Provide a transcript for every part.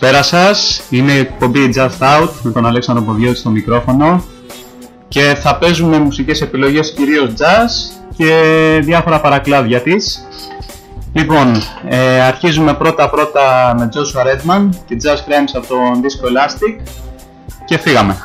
Καλησπέρα σας, είναι η εκπομπή Just Out με τον Αλέξανδρο Ποδιώτης στο μικρόφωνο και θα παίζουμε μουσικές επιλογές κυρίως jazz και διάφορα παρακλάδια της. Λοιπόν, ε, αρχίζουμε πρώτα πρώτα με Joshua Redman και Jazz Crimes από τον Disco Elastic και φύγαμε.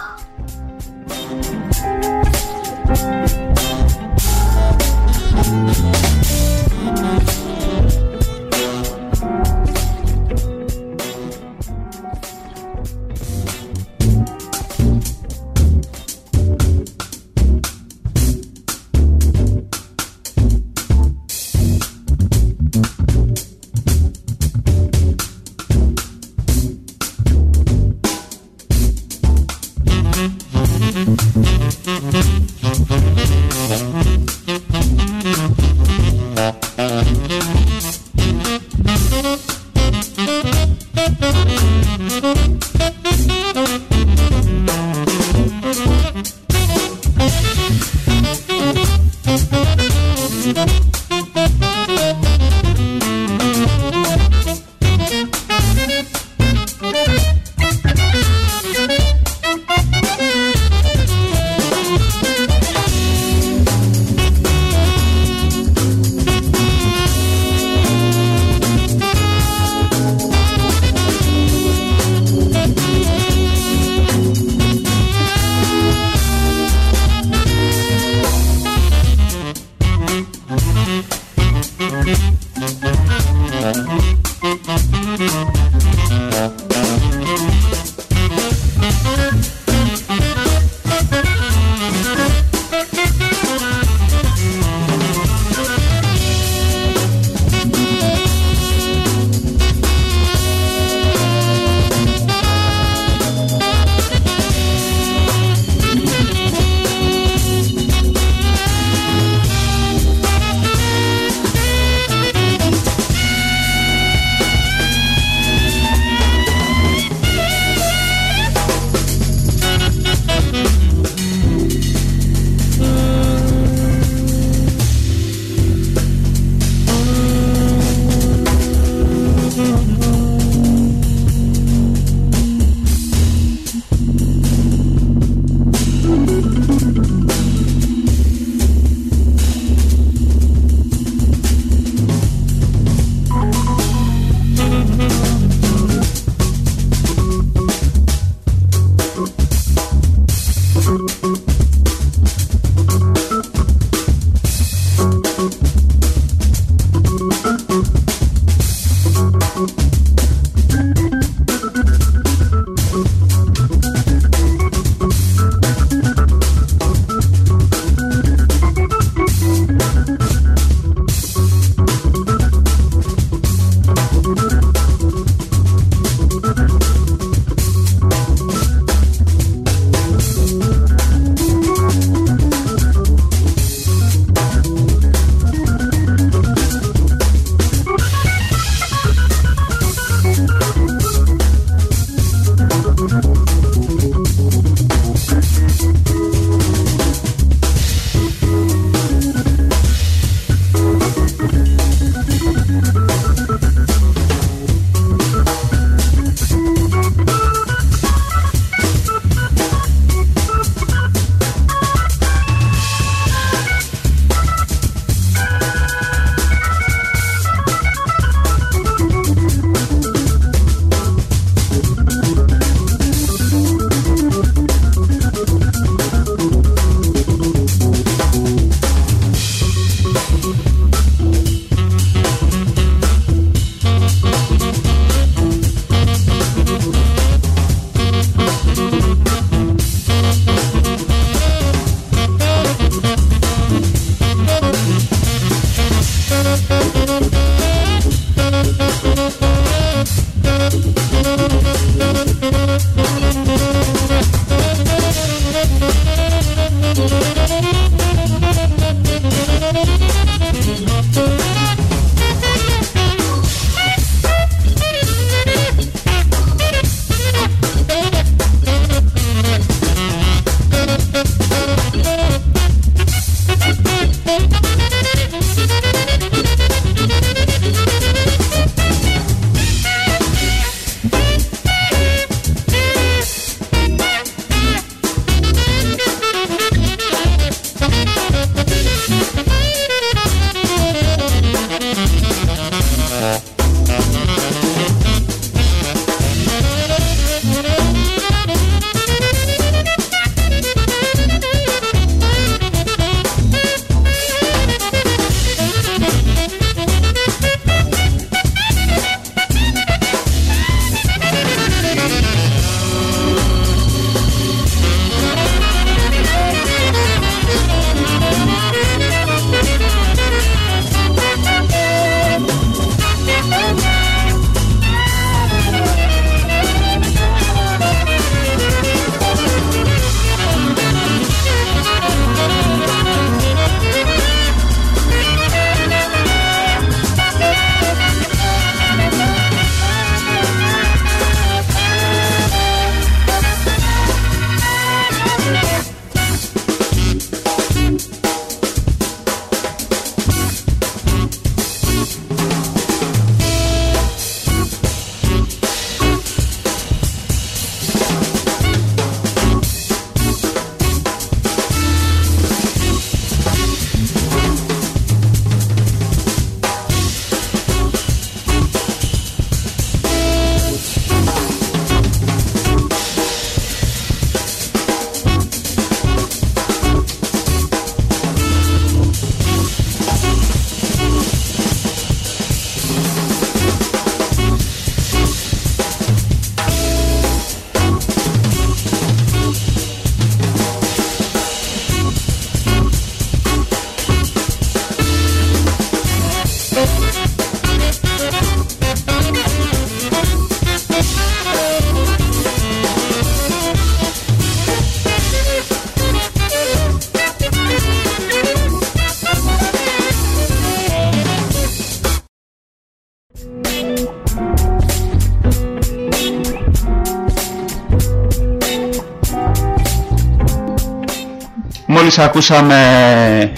Μόλις ακούσαμε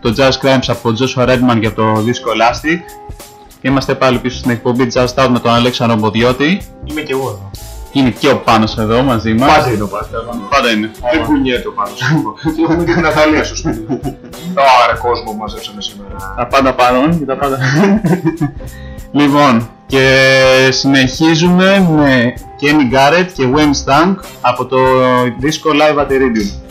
το Jazz Crimes από Joshua Redman για το δίσκο Elastic. Είμαστε πάλι πίσω στην εκπομπή Jazz Out με τον Αλέξανδρο Μποδιώτη. Είμαι και εγώ εδώ. Είναι και ο Πάνος εδώ μαζί μας. Πάντα είναι ο Πάνος. Πάντα είναι. Δεν κουνιέται ο Πάνος. Και έχουμε και την Αθαλία στο σπίτι. Άρα κόσμο που μαζέψαμε σήμερα. Τα πάντα παρόν και τα πάντα. λοιπόν, και συνεχίζουμε με Kenny Garrett και Wayne Stank από το δίσκο Live at the Iridium.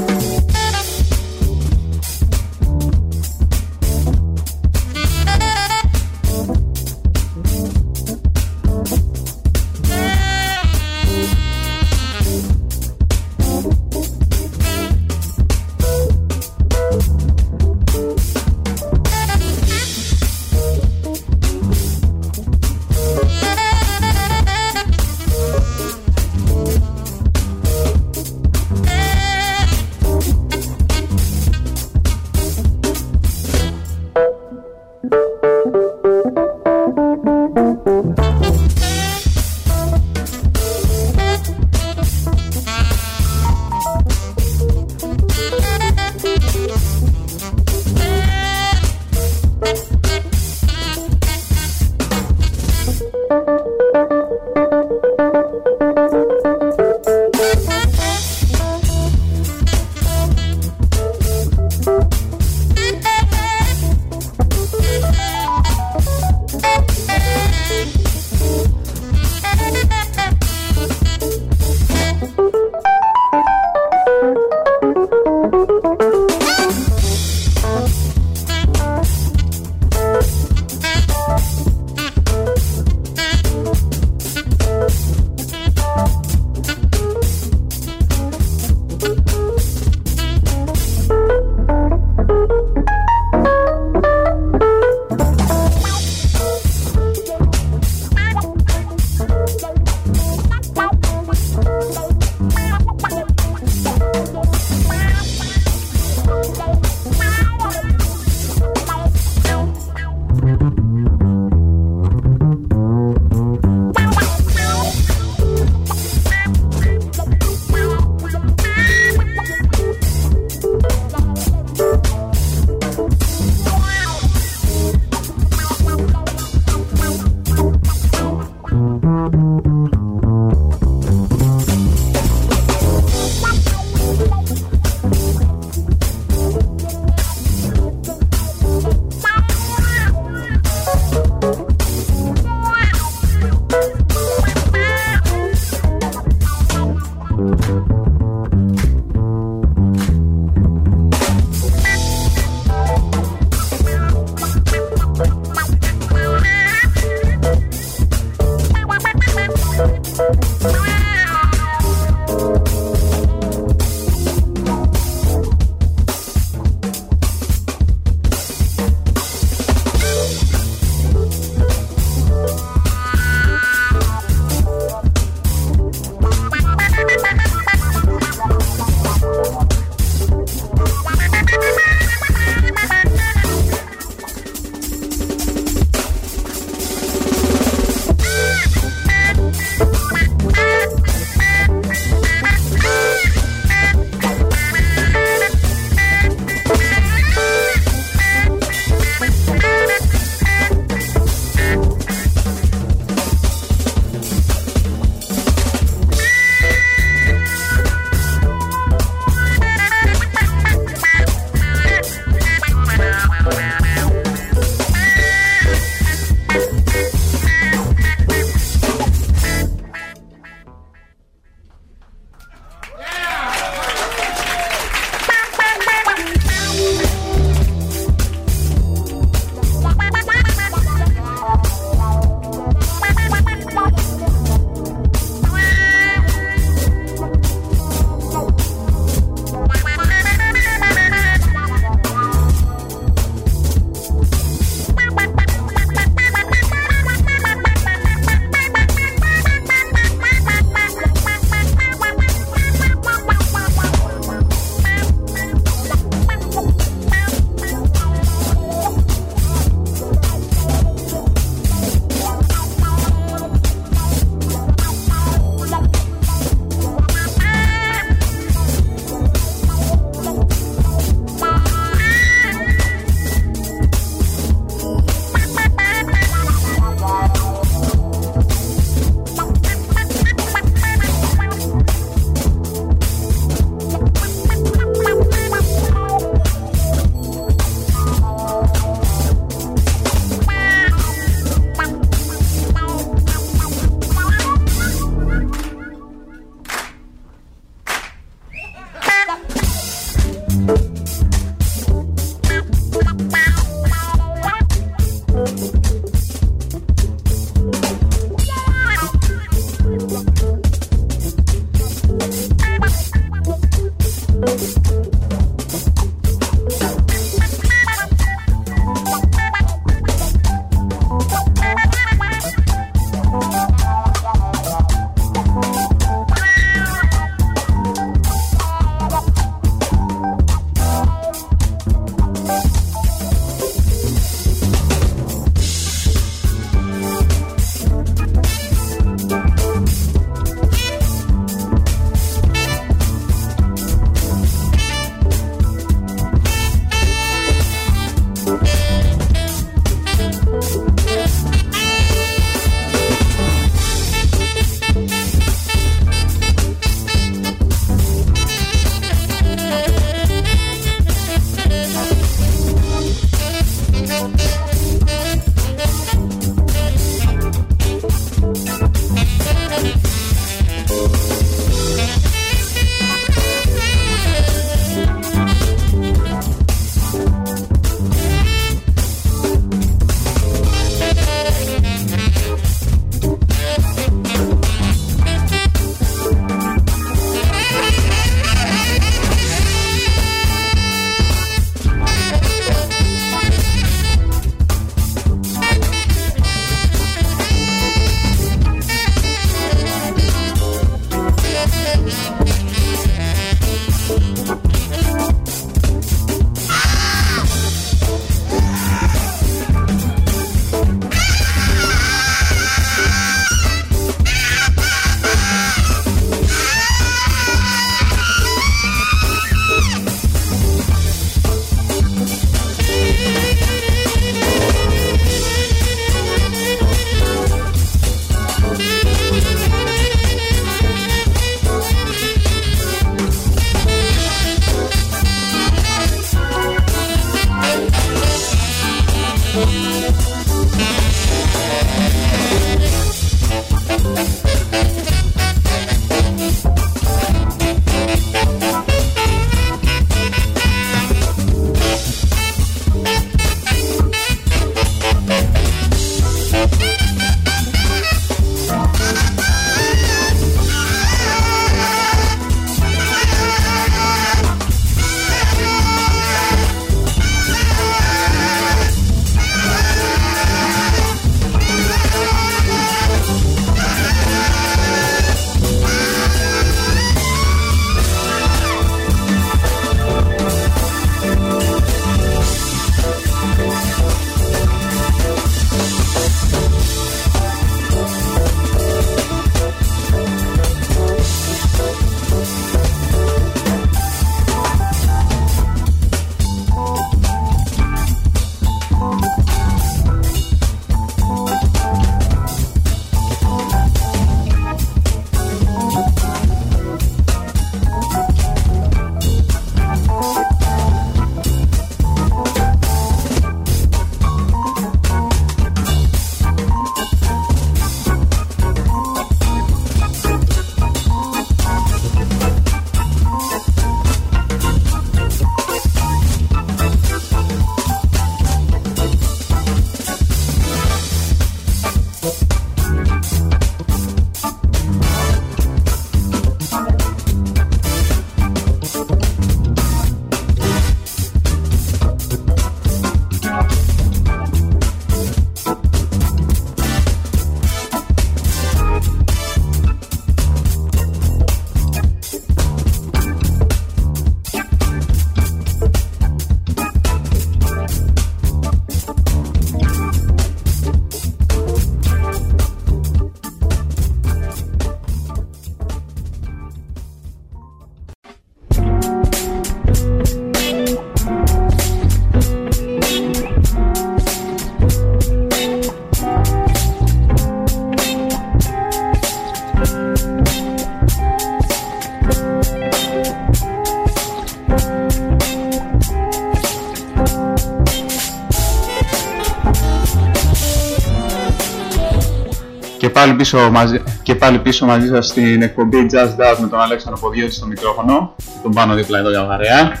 Πάλι πίσω μαζί, και πάλι πίσω μαζί σας στην εκπομπή Just Dance με τον Αλέξανδρο Ποδιώτη στο μικρόφωνο. Τον πάνω δίπλα εδώ για βαρέα.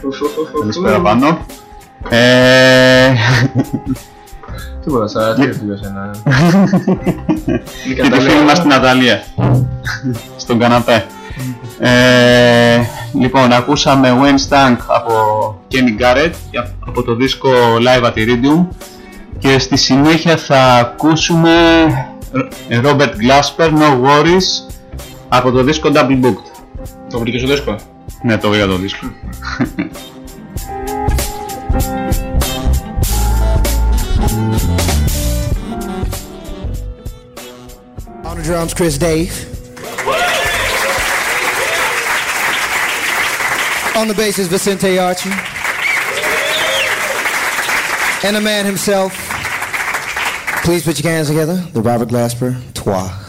Καλησπέρα πάνω. Ε... Τίποτα, σαν τι για σένα. και τη φίλη μας την Ναταλία. Στον καναπέ. Ε, λοιπόν, ακούσαμε Wayne Stank από Kenny Garrett από το δίσκο Live at Iridium και στη συνέχεια θα ακούσουμε Robert Glasper, No Worries από το δίσκο Double Booked. Το βρήκες στο δίσκο? Ναι, το βρήκα το δίσκο. On the drums, Chris Dave. On the bass is Vicente Archie. And the man himself, Please put your hands together. The Robert Glasper, Trois.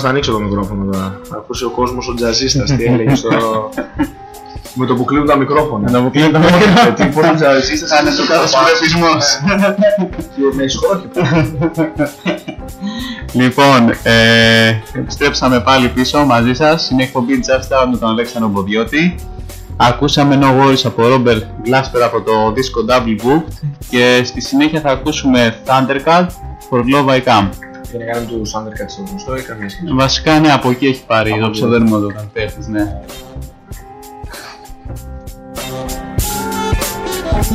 Αλλά έπρεπε να στα ανοίξω το μικρόφωνο τώρα. Να ακούσει ο κόσμος ο τζαζίστας τι έλεγε στο... Με το που κλείνουν τα μικρόφωνα. Να μου κλείνει το Ε, Τι πώς ο τζαζίστας Θα είναι το κατασκοπευτισμός. Και με ισχόρχη. Λοιπόν, ε, επιστρέψαμε πάλι πίσω μαζί σας. Είναι η εκπομπή Just Out με τον Αλέξανδρο Μποδιώτη. Ακούσαμε No Worries από Robert Glasper από το δίσκο Double Booked και στη συνέχεια θα ακούσουμε Thundercat for Love I Come. Και να κάνουμε του Thundercats στο γνωστό ή καμία σχέση. Βασικά ναι, από εκεί έχει πάρει Από το εκεί. ψευδόνυμο του καλλιτέχνης, ναι. Κάτσε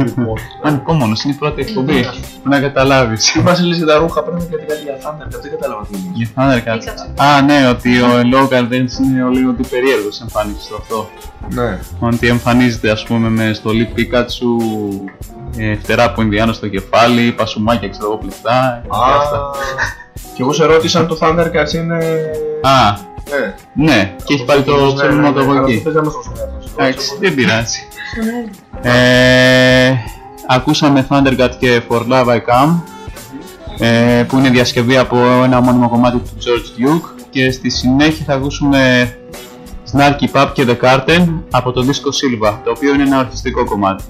έβαλα. Λοιπόν, Ανυπόμονος, είναι η πρώτη εκπομπή. Που να καταλάβεις. Τι μας λες για τα ρούχα πριν και κάτι για Thundercat, δεν κατάλαβα τι είναι. Για Thundercats. Α, ναι, ότι ο Local Dance είναι ο λίγο του περίεργος εμφάνισης αυτό. Ναι. Ότι εμφανίζεται ας πούμε με στολή Pikachu, ε, φτερά από Ινδιάνο στο κεφάλι, πασουμάκια ξέρω εγώ πλεκτά και αυτά. Α, και εγώ σε ρώτησα αν το Thundercats είναι... Α, Ναι. ναι, και έχει πάρει το ψευδόνυμο του από Αλλά εκεί. το παίζαμε στο σωματό. Εντάξει, δεν πειράζει. Ε, ακούσαμε Thundercat και For Love I Come ε, που είναι διασκευή από ένα μόνιμο κομμάτι του George Duke και στη συνέχεια θα ακούσουμε Snarky Pub και The Cartel από το δίσκο Silva το οποίο είναι ένα ορχιστικό κομμάτι.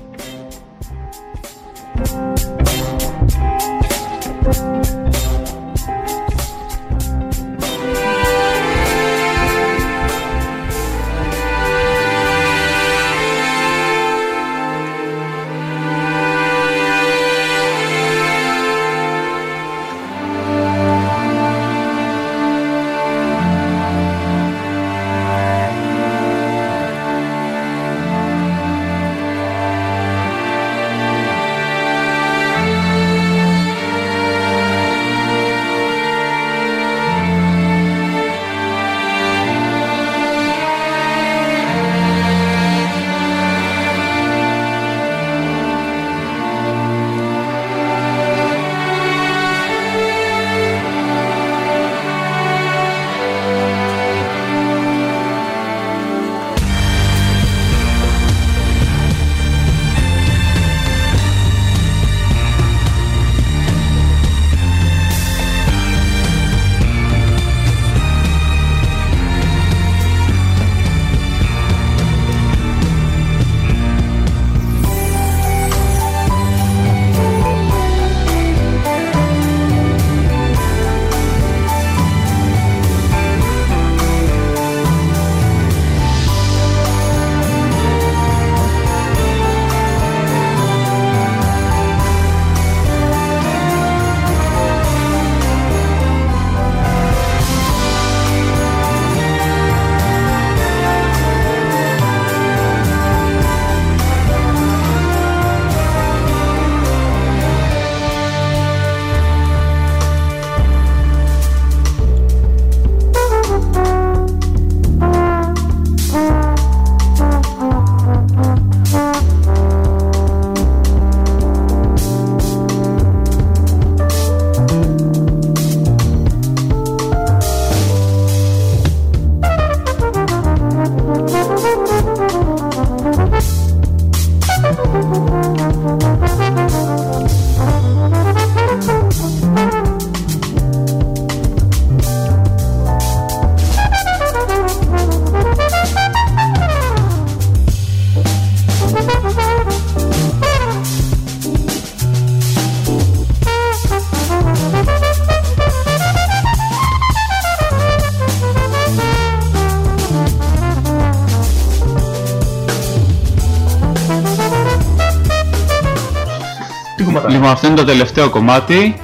Το τελευταίο κομμάτι.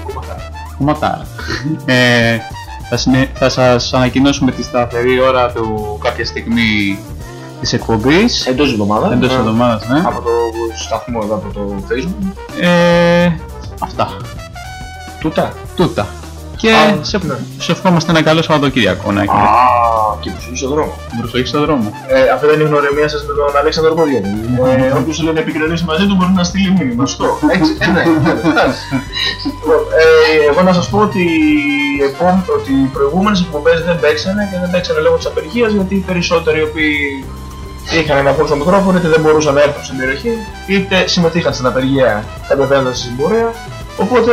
Κομματάρα. ε, θα, συνε... θα σας ανακοινώσουμε τη σταθερή ώρα του κάποια στιγμή της εκπομπής. Εντός εβδομάδας. Εντός Ναι. εβδομάδας, ναι. Από το σταθμό εδώ από το facebook. Ε, αυτά. Τούτα. Τούτα. Και Α, σε, ναι. σε ευχόμαστε ένα καλό Σαββατοκύριακο να έχετε. Α, και προσοχή στον δρόμο. Προσοχή στον δρόμο. Ε, αυτό δεν είναι η γνωρεμία σας με τον Αλέξανδρο Ποδιώτη. Ε, όποιος θέλει να επικοινωνήσει μαζί του μπορεί να στείλει μήνυμα. Στο. Έτσι, ε, ναι. ναι, εντάξει. Λοιπόν, ε, εγώ να σας πω ότι, επό- ότι οι προηγούμενες εκπομπές δεν παίξανε και δεν παίξανε λόγω της απεργίας γιατί οι περισσότεροι οι οποίοι είχαν ένα πόδι στο μικρόφωνο είτε δεν μπορούσαν να έρθουν στην περιοχή είτε συμμετείχαν στην απεργία κατεβαίνοντας στην πορεία. Οπότε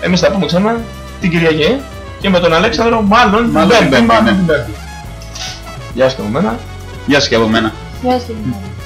εμείς θα πούμε ξανά την Κυριακή και με τον Αλέξανδρο μάλλον την Μάλλον την Πέμπτη. Πέμπτη, Μάλλον ναι. την Πέμπτη. Γεια σας και από μένα. Γεια σας και από μένα.